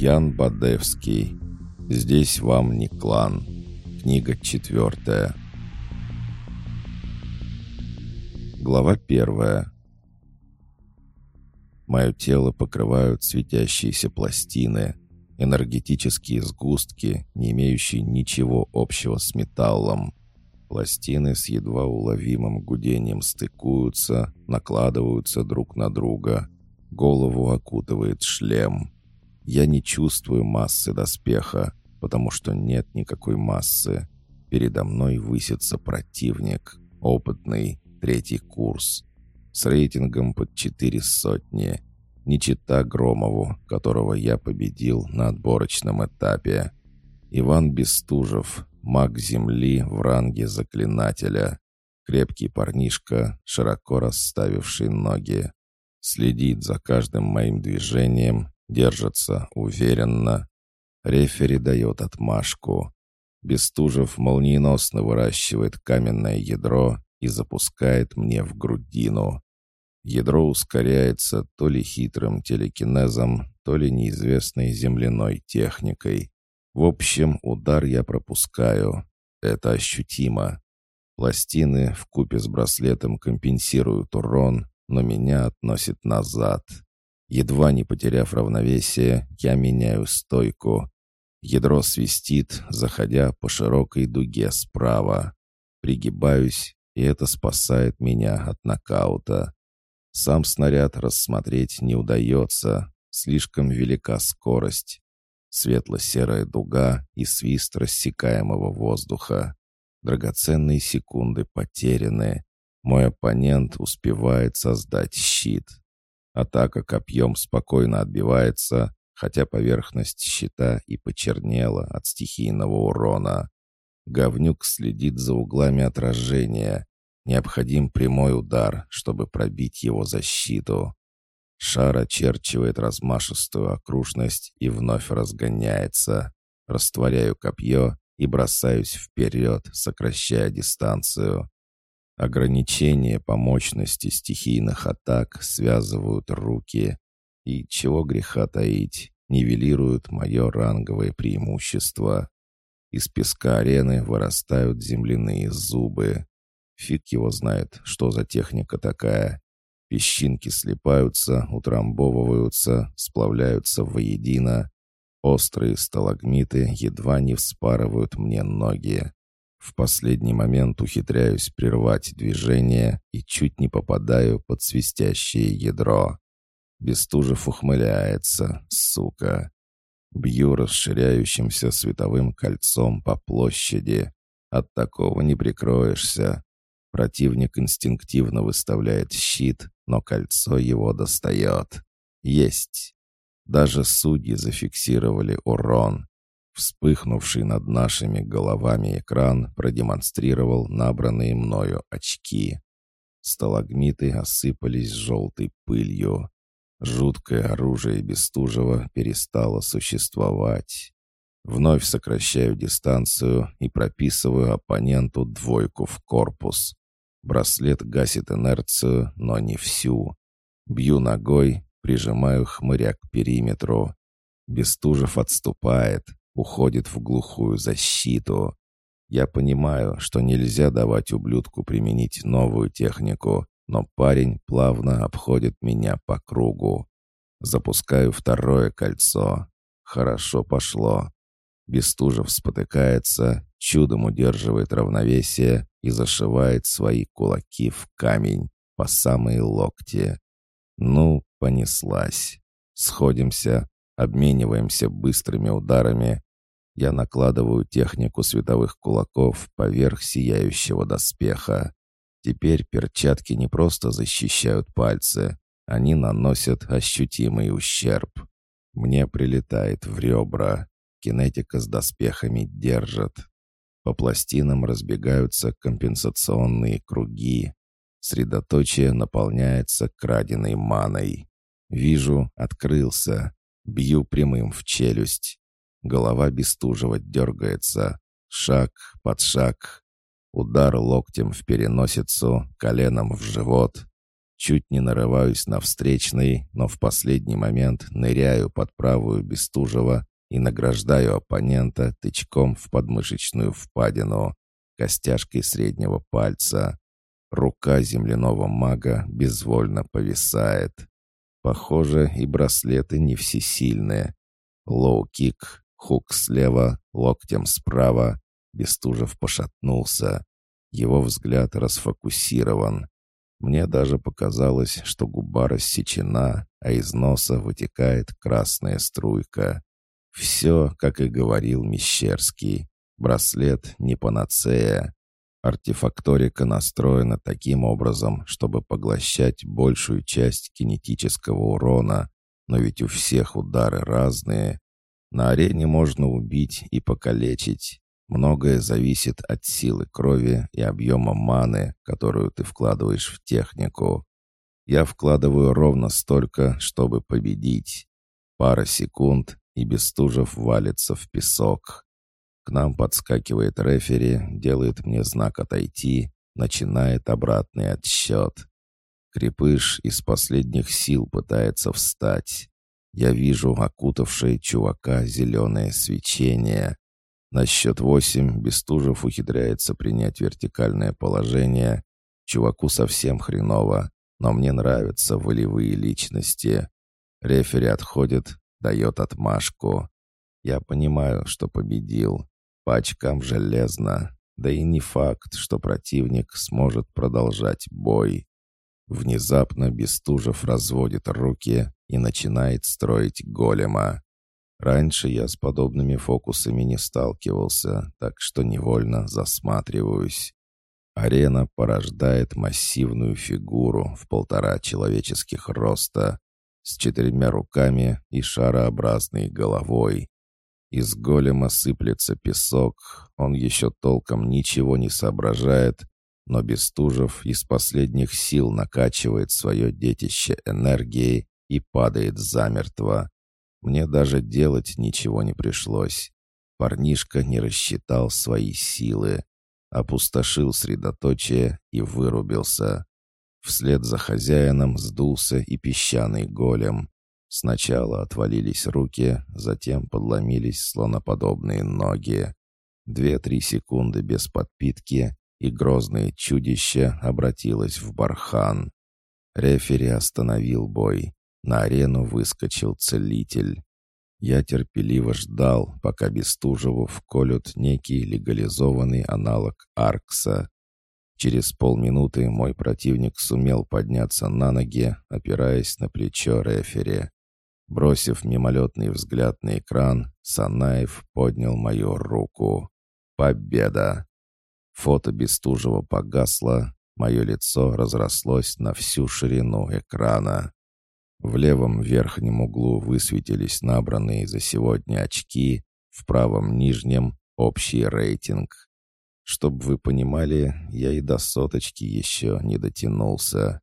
Ян Бадевский. Здесь вам не клан. Книга четвертая. Глава первая. Мое тело покрывают светящиеся пластины, энергетические сгустки, не имеющие ничего общего с металлом. Пластины с едва уловимым гудением стыкуются, накладываются друг на друга. Голову окутывает шлем. Я не чувствую массы доспеха, потому что нет никакой массы. Передо мной высится противник, опытный, третий курс, с рейтингом под четыре сотни. Не чита Громову, которого я победил на отборочном этапе. Иван Бестужев, маг земли в ранге заклинателя. Крепкий парнишка, широко расставивший ноги. Следит за каждым моим движением, держится уверенно. Рефери дает отмашку. Бестужев молниеносно выращивает каменное ядро и запускает мне в грудину. Ядро ускоряется то ли хитрым телекинезом, то ли неизвестной земляной техникой. В общем, удар я пропускаю. Это ощутимо. Пластины в купе с браслетом компенсируют урон, но меня относит назад. Едва не потеряв равновесие, я меняю стойку. Ядро свистит, заходя по широкой дуге справа. Пригибаюсь, и это спасает меня от нокаута. Сам снаряд рассмотреть не удается, слишком велика скорость. Светло-серая дуга и свист рассекаемого воздуха. Драгоценные секунды потеряны. Мой оппонент успевает создать щит. Атака копьем спокойно отбивается, хотя поверхность щита и почернела от стихийного урона. Говнюк следит за углами отражения. Необходим прямой удар, чтобы пробить его защиту. Шар очерчивает размашистую окружность и вновь разгоняется. Растворяю копье и бросаюсь вперед, сокращая дистанцию. Ограничения по мощности стихийных атак связывают руки. И чего греха таить, нивелируют мое ранговое преимущество. Из песка арены вырастают земляные зубы. Фиг его знает, что за техника такая. Песчинки слипаются, утрамбовываются, сплавляются воедино. Острые сталагмиты едва не вспарывают мне ноги. В последний момент ухитряюсь прервать движение и чуть не попадаю под свистящее ядро. Бестужев ухмыляется, сука. Бью расширяющимся световым кольцом по площади. От такого не прикроешься. Противник инстинктивно выставляет щит, но кольцо его достает. Есть. Даже судьи зафиксировали урон. Вспыхнувший над нашими головами экран продемонстрировал набранные мною очки. Сталагмиты осыпались желтой пылью. Жуткое оружие Бестужева перестало существовать. Вновь сокращаю дистанцию и прописываю оппоненту двойку в корпус. Браслет гасит инерцию, но не всю. Бью ногой, прижимаю хмыря к периметру. Бестужев отступает, уходит в глухую защиту. Я понимаю, что нельзя давать ублюдку применить новую технику, но парень плавно обходит меня по кругу. Запускаю второе кольцо. Хорошо пошло. Бестужев спотыкается, чудом удерживает равновесие и зашивает свои кулаки в камень по самые локти. Ну, понеслась. Сходимся, обмениваемся быстрыми ударами. Я накладываю технику световых кулаков поверх сияющего доспеха. Теперь перчатки не просто защищают пальцы, они наносят ощутимый ущерб. Мне прилетает в ребра. Кинетика с доспехами держит. По пластинам разбегаются компенсационные круги. Средоточие наполняется краденой маной. Вижу, открылся. Бью прямым в челюсть. Голова Бестужева дергается. Шаг под шаг. Удар локтем в переносицу, коленом в живот. Чуть не нарываюсь на встречный, но в последний момент ныряю под правую Бестужева и награждаю оппонента тычком в подмышечную впадину, костяшкой среднего пальца. Рука земляного мага безвольно повисает. Похоже, и браслеты не всесильные. Лоу-кик, хук слева, локтем справа. Бестужев пошатнулся. Его взгляд расфокусирован. Мне даже показалось, что губа рассечена, а из носа вытекает красная струйка. Все, как и говорил Мещерский. Браслет не панацея. Артефакторика настроена таким образом, чтобы поглощать большую часть кинетического урона, но ведь у всех удары разные. На арене можно убить и покалечить. Многое зависит от силы крови и объема маны, которую ты вкладываешь в технику. Я вкладываю ровно столько, чтобы победить. Пара секунд, и Бестужев валится в песок. К нам подскакивает рефери, делает мне знак «отойти», начинает обратный отсчет. Крепыш из последних сил пытается встать. Я вижу окутавшее чувака зеленое свечение. На счет восемь Бестужев ухитряется принять вертикальное положение. Чуваку совсем хреново, но мне нравятся волевые личности. Рефери отходит, дает отмашку. Я понимаю, что победил. По очкам железно. Да и не факт, что противник сможет продолжать бой. Внезапно Бестужев разводит руки и начинает строить голема. Раньше я с подобными фокусами не сталкивался, так что невольно засматриваюсь. Арена порождает массивную фигуру в полтора человеческих роста, с четырьмя руками и шарообразной головой. Из голема сыплется песок, он еще толком ничего не соображает, но Бестужев из последних сил накачивает свое детище энергией и падает замертво. Мне даже делать ничего не пришлось. Парнишка не рассчитал свои силы, опустошил средоточие и вырубился. Вслед за хозяином сдулся и песчаный голем. Сначала отвалились руки, затем подломились слоноподобные ноги. Две-три секунды без подпитки, и грозное чудище обратилось в бархан. Рефери остановил бой. На арену выскочил целитель. Я терпеливо ждал, пока Бестужеву вколют некий легализованный аналог Аркса. Через полминуты мой противник сумел подняться на ноги, опираясь на плечо рефери. Бросив мимолетный взгляд на экран, Санаев поднял мою руку. Победа! Фото Бестужева погасло, мое лицо разрослось на всю ширину экрана. В левом верхнем углу высветились набранные за сегодня очки, в правом нижнем — общий рейтинг. Чтоб вы понимали, я и до соточки еще не дотянулся.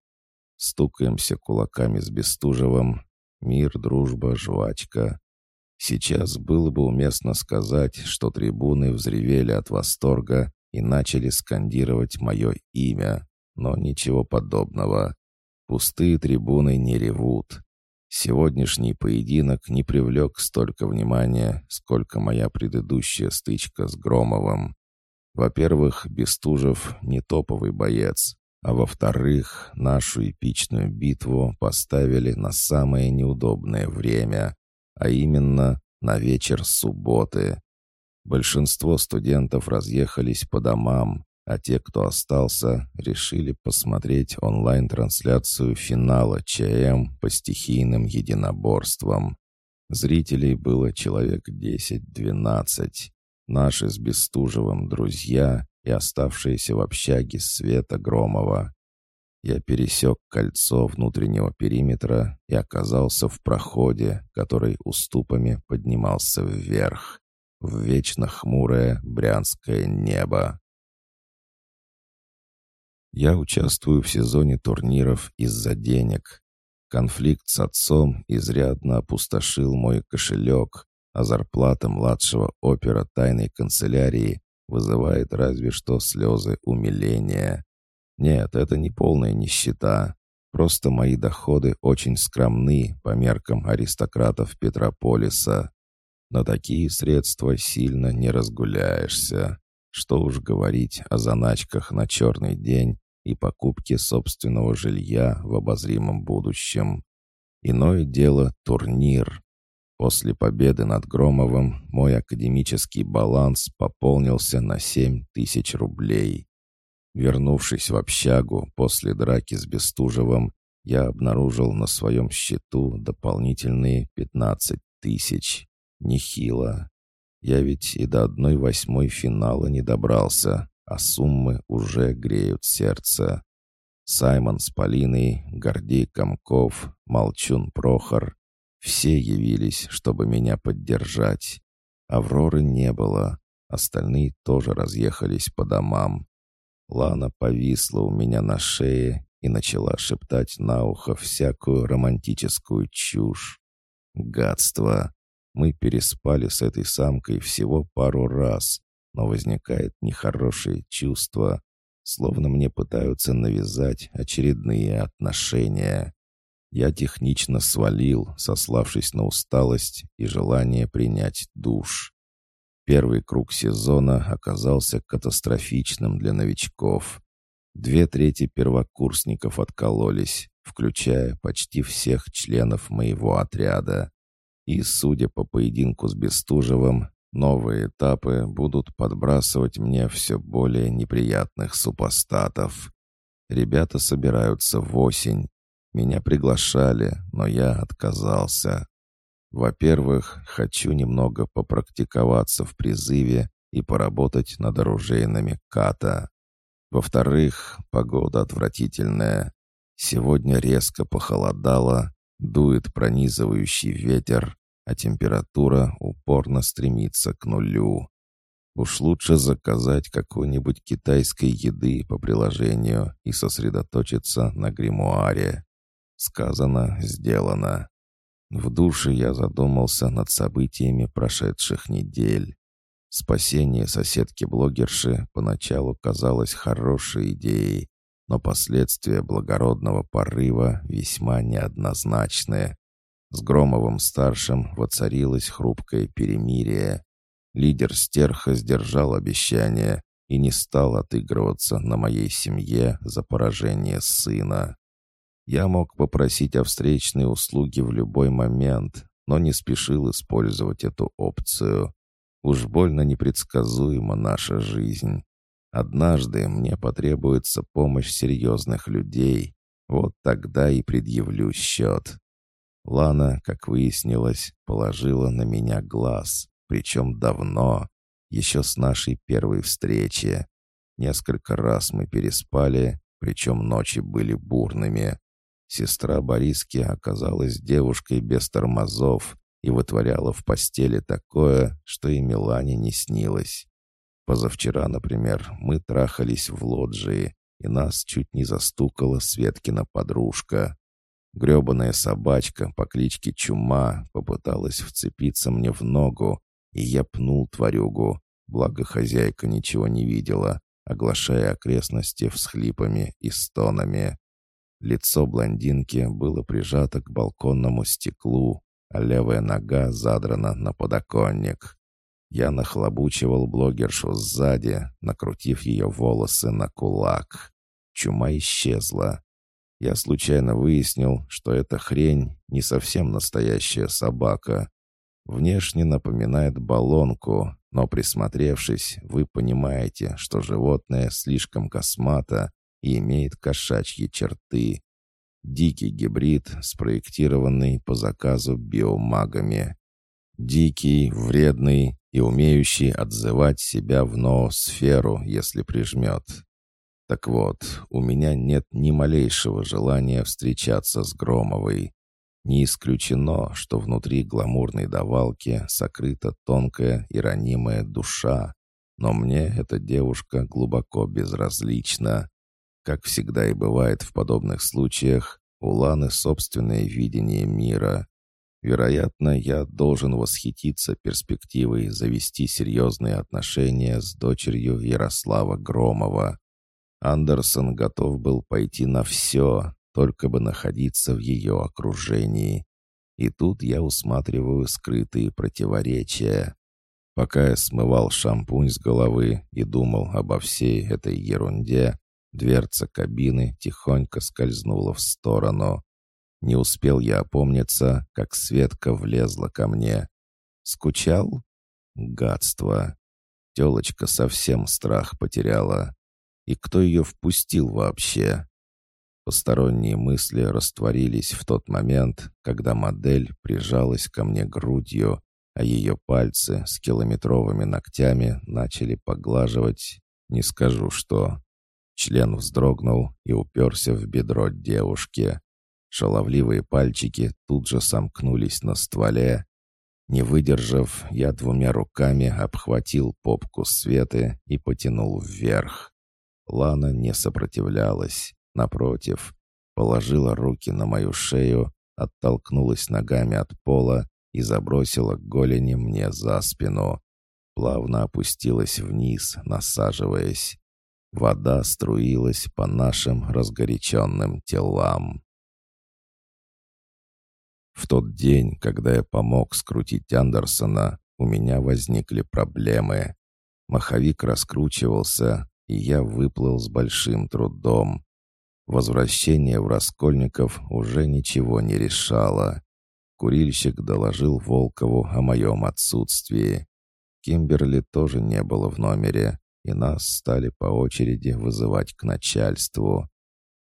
Стукаемся кулаками с Бестужевым. Мир, дружба, жвачка. Сейчас было бы уместно сказать, что трибуны взревели от восторга и начали скандировать мое имя, но ничего подобного. Пустые трибуны не ревут. Сегодняшний поединок не привлек столько внимания, сколько моя предыдущая стычка с Громовым. Во-первых, Бестужев не топовый боец, а во-вторых, нашу эпичную битву поставили на самое неудобное время, а именно на вечер субботы. Большинство студентов разъехались по домам, а те, кто остался, решили посмотреть онлайн-трансляцию финала ЧМ по стихийным единоборствам. Зрителей было человек 10-12. Наши с Бестужевым друзья и оставшиеся в общаге Света Громова. Я пересек кольцо внутреннего периметра и оказался в проходе, который уступами поднимался вверх, в вечно хмурое брянское небо. Я участвую в сезоне турниров из-за денег. Конфликт с отцом изрядно опустошил мой кошелек, а зарплата младшего опера тайной канцелярии вызывает разве что слезы умиления. Нет, это не полная нищета. Просто мои доходы очень скромны по меркам аристократов Петрополиса. На такие средства сильно не разгуляешься. Что уж говорить о заначках на черный день и покупке собственного жилья в обозримом будущем. Иное дело — турнир. После победы над Громовым мой академический баланс пополнился на 7 тысяч рублей. Вернувшись в общагу после драки с Бестужевым, я обнаружил на своем счету дополнительные 15 тысяч. Нехило. Я ведь и до одной восьмой финала не добрался, а суммы уже греют сердце. Саймон с Полиной, Гордей Комков, Молчун Прохор — все явились, чтобы меня поддержать. Авроры не было, остальные тоже разъехались по домам. Лана повисла у меня на шее и начала шептать на ухо всякую романтическую чушь. Гадство! Мы переспали с этой самкой всего пару раз, но возникает нехорошее чувство, словно мне пытаются навязать очередные отношения. Я технично свалил, сославшись на усталость и желание принять душ. Первый круг сезона оказался катастрофичным для новичков. Две трети первокурсников откололись, включая почти всех членов моего отряда. И, судя по поединку с Бестужевым, новые этапы будут подбрасывать мне все более неприятных супостатов. Ребята собираются в осень. Меня приглашали, но я отказался. Во-первых, хочу немного попрактиковаться в призыве и поработать над оружейными ката. Во-вторых, погода отвратительная. Сегодня резко похолодало, дует пронизывающий ветер, а температура упорно стремится к нулю. Уж лучше заказать какой-нибудь китайской еды по приложению и сосредоточиться на гримуаре. Сказано, сделано. В душе я задумался над событиями прошедших недель. Спасение соседки-блогерши поначалу казалось хорошей идеей, но последствия благородного порыва весьма неоднозначны. С Громовым-старшим воцарилось хрупкое перемирие. Лидер стерха сдержал обещание и не стал отыгрываться на моей семье за поражение сына. Я мог попросить о встречной услуге в любой момент, но не спешил использовать эту опцию. Уж больно непредсказуема наша жизнь. Однажды мне потребуется помощь серьезных людей. Вот тогда и предъявлю счет. Лана, как выяснилось, положила на меня глаз, причем давно, еще с нашей первой встречи. Несколько раз мы переспали, причем ночи были бурными. Сестра Бориски оказалась девушкой без тормозов и вытворяла в постели такое, что и Милане не снилось. Позавчера, например, мы трахались в лоджии, и нас чуть не застукала Светкина подружка. Гребаная собачка по кличке Чума попыталась вцепиться мне в ногу, и я пнул тварюгу, благо хозяйка ничего не видела, оглашая окрестности всхлипами и стонами. Лицо блондинки было прижато к балконному стеклу, а левая нога задрана на подоконник. Я нахлобучивал блогершу сзади, накрутив ее волосы на кулак. Чума исчезла. Я случайно выяснил, что эта хрень не совсем настоящая собака. Внешне напоминает баллонку, но присмотревшись, вы понимаете, что животное слишком космато и имеет кошачьи черты. Дикий гибрид, спроектированный по заказу биомагами. Дикий, вредный и умеющий отзывать себя в ноосферу, если прижмет. Так вот, у меня нет ни малейшего желания встречаться с Громовой. Не исключено, что внутри гламурной давалки сокрыта тонкая и ранимая душа, но мне эта девушка глубоко безразлична. Как всегда и бывает в подобных случаях, у Ланы собственное видение мира. Вероятно, я должен восхититься перспективой завести серьезные отношения с дочерью Ярослава Громова. Андерсон готов был пойти на все, только бы находиться в ее окружении. И тут я усматриваю скрытые противоречия. Пока я смывал шампунь с головы и думал обо всей этой ерунде, дверца кабины тихонько скользнула в сторону. Не успел я опомниться, как Светка влезла ко мне. Скучал? Гадство. Телочка совсем страх потеряла. И кто ее впустил вообще? Посторонние мысли растворились в тот момент, когда модель прижалась ко мне грудью, а ее пальцы с километровыми ногтями начали поглаживать, не скажу что. Член вздрогнул и уперся в бедро девушки. Шаловливые пальчики тут же сомкнулись на стволе. Не выдержав, я двумя руками обхватил попку Светы и потянул вверх. Лана не сопротивлялась. Напротив, положила руки на мою шею, оттолкнулась ногами от пола и забросила голени мне за спину. Плавно опустилась вниз, насаживаясь. Вода струилась по нашим разгоряченным телам. В тот день, когда я помог скрутить Андерсона, у меня возникли проблемы. Маховик раскручивался, и я выплыл с большим трудом. Возвращение в Раскольников уже ничего не решало. Курильщик доложил Волкову о моем отсутствии. Кимберли тоже не было в номере, и нас стали по очереди вызывать к начальству.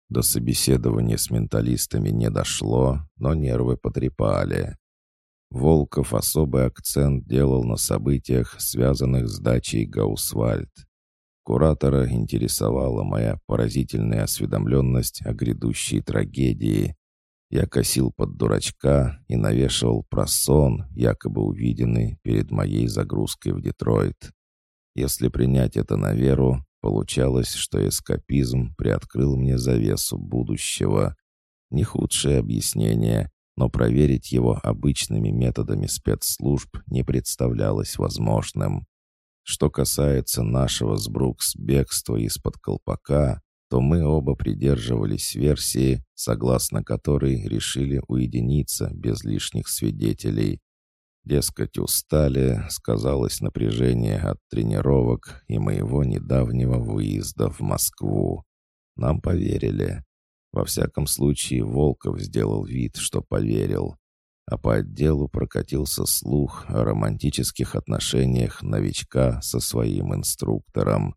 До собеседования с менталистами не дошло, но нервы потрепали. Волков особый акцент делал на событиях, связанных с дачей Гаусвальд. Куратора интересовала моя поразительная осведомленность о грядущей трагедии. Я косил под дурачка и навешивал про сон, якобы увиденный перед моей загрузкой в Детройт. Если принять это на веру, получалось, что эскапизм приоткрыл мне завесу будущего. Не худшее объяснение, но проверить его обычными методами спецслужб не представлялось возможным. Что касается нашего с Брукс бегства из-под колпака, то мы оба придерживались версии, согласно которой решили уединиться без лишних свидетелей. Дескать, устали, сказалось напряжение от тренировок и моего недавнего выезда в Москву. Нам поверили. Во всяком случае, Волков сделал вид, что поверил а по отделу прокатился слух о романтических отношениях новичка со своим инструктором.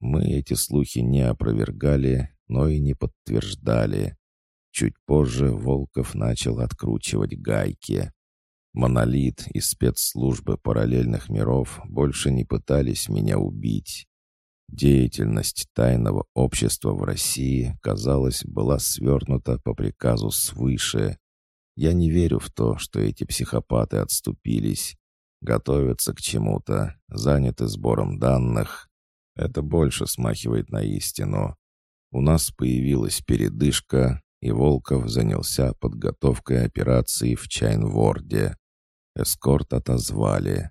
Мы эти слухи не опровергали, но и не подтверждали. Чуть позже Волков начал откручивать гайки. Монолит и спецслужбы параллельных миров больше не пытались меня убить. Деятельность тайного общества в России, казалось, была свернута по приказу свыше, я не верю в то, что эти психопаты отступились. Готовятся к чему-то, заняты сбором данных. Это больше смахивает на истину. У нас появилась передышка, и Волков занялся подготовкой операции в Чайнворде. Эскорт отозвали.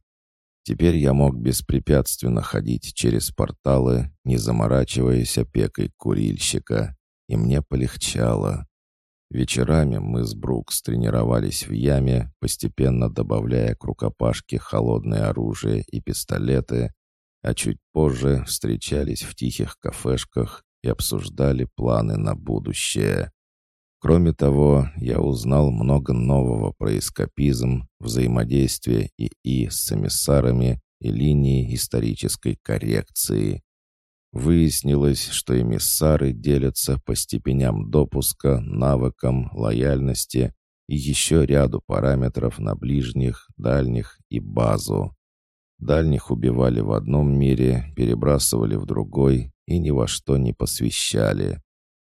Теперь я мог беспрепятственно ходить через порталы, не заморачиваясь опекой курильщика, и мне полегчало. Вечерами мы с Брукс тренировались в яме, постепенно добавляя к рукопашке холодное оружие и пистолеты, а чуть позже встречались в тихих кафешках и обсуждали планы на будущее. Кроме того, я узнал много нового про эскапизм, взаимодействие ИИ с эмиссарами и линии исторической коррекции. Выяснилось, что эмиссары делятся по степеням допуска, навыкам, лояльности и еще ряду параметров на ближних, дальних и базу. Дальних убивали в одном мире, перебрасывали в другой и ни во что не посвящали.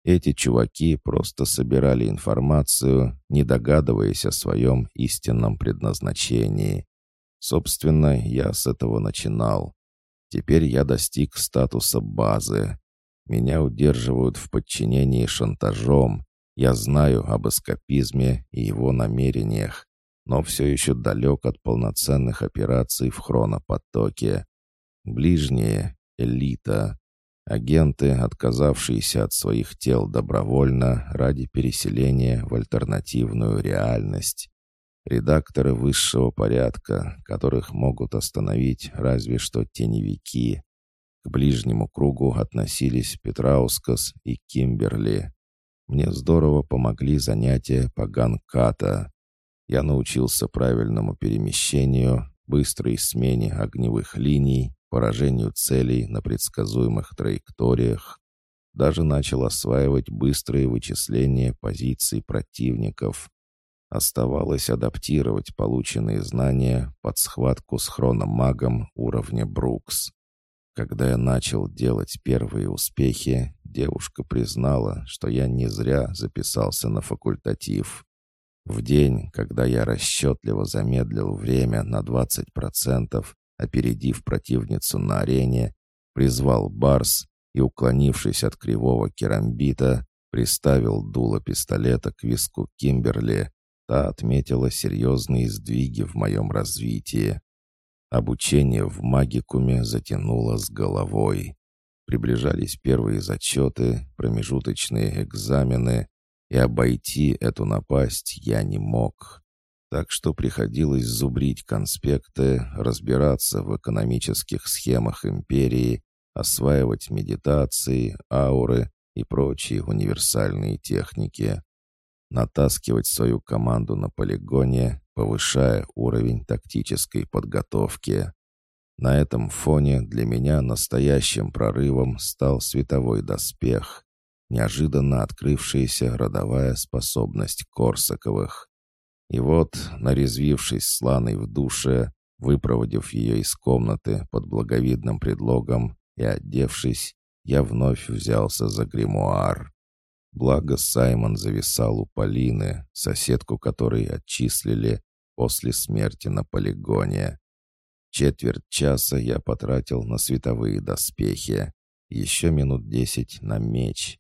Эти чуваки просто собирали информацию, не догадываясь о своем истинном предназначении. Собственно, я с этого начинал. Теперь я достиг статуса базы. Меня удерживают в подчинении шантажом. Я знаю об эскапизме и его намерениях, но все еще далек от полноценных операций в хронопотоке. Ближние — элита. Агенты, отказавшиеся от своих тел добровольно ради переселения в альтернативную реальность. Редакторы высшего порядка, которых могут остановить разве что теневики. К ближнему кругу относились Петраускас и Кимберли. Мне здорово помогли занятия по ганката. Я научился правильному перемещению, быстрой смене огневых линий, поражению целей на предсказуемых траекториях. Даже начал осваивать быстрые вычисления позиций противников. Оставалось адаптировать полученные знания под схватку с хрономагом уровня Брукс. Когда я начал делать первые успехи, девушка признала, что я не зря записался на факультатив. В день, когда я расчетливо замедлил время на 20%, опередив противницу на арене, призвал Барс и, уклонившись от кривого керамбита, приставил дуло пистолета к виску Кимберли, та отметила серьезные сдвиги в моем развитии. Обучение в магикуме затянуло с головой. Приближались первые зачеты, промежуточные экзамены, и обойти эту напасть я не мог. Так что приходилось зубрить конспекты, разбираться в экономических схемах империи, осваивать медитации, ауры и прочие универсальные техники натаскивать свою команду на полигоне, повышая уровень тактической подготовки. На этом фоне для меня настоящим прорывом стал световой доспех, неожиданно открывшаяся родовая способность Корсаковых. И вот, нарезвившись сланой в душе, выпроводив ее из комнаты под благовидным предлогом и одевшись, я вновь взялся за гримуар. Благо Саймон зависал у Полины, соседку которой отчислили после смерти на полигоне. Четверть часа я потратил на световые доспехи, еще минут десять на меч.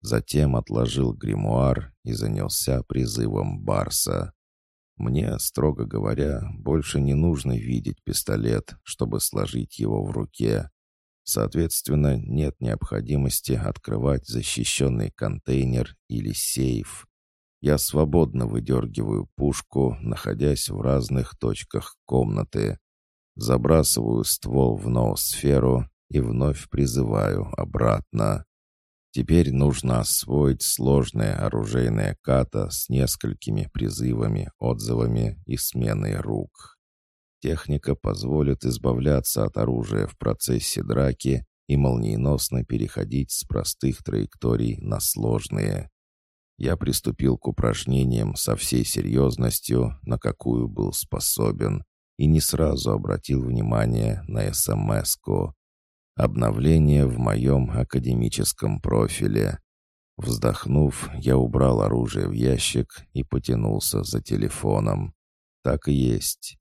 Затем отложил гримуар и занялся призывом Барса. Мне, строго говоря, больше не нужно видеть пистолет, чтобы сложить его в руке. Соответственно, нет необходимости открывать защищенный контейнер или сейф. Я свободно выдергиваю пушку, находясь в разных точках комнаты. Забрасываю ствол в ноосферу и вновь призываю обратно. Теперь нужно освоить сложное оружейное ката с несколькими призывами, отзывами и сменой рук. Техника позволит избавляться от оружия в процессе драки и молниеносно переходить с простых траекторий на сложные. Я приступил к упражнениям со всей серьезностью, на какую был способен, и не сразу обратил внимание на СМС-ку. Обновление в моем академическом профиле. Вздохнув, я убрал оружие в ящик и потянулся за телефоном. Так и есть.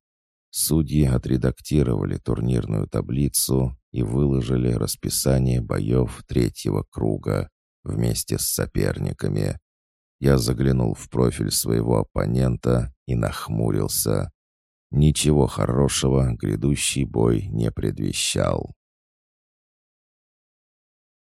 Судьи отредактировали турнирную таблицу и выложили расписание боев третьего круга вместе с соперниками. Я заглянул в профиль своего оппонента и нахмурился. Ничего хорошего грядущий бой не предвещал.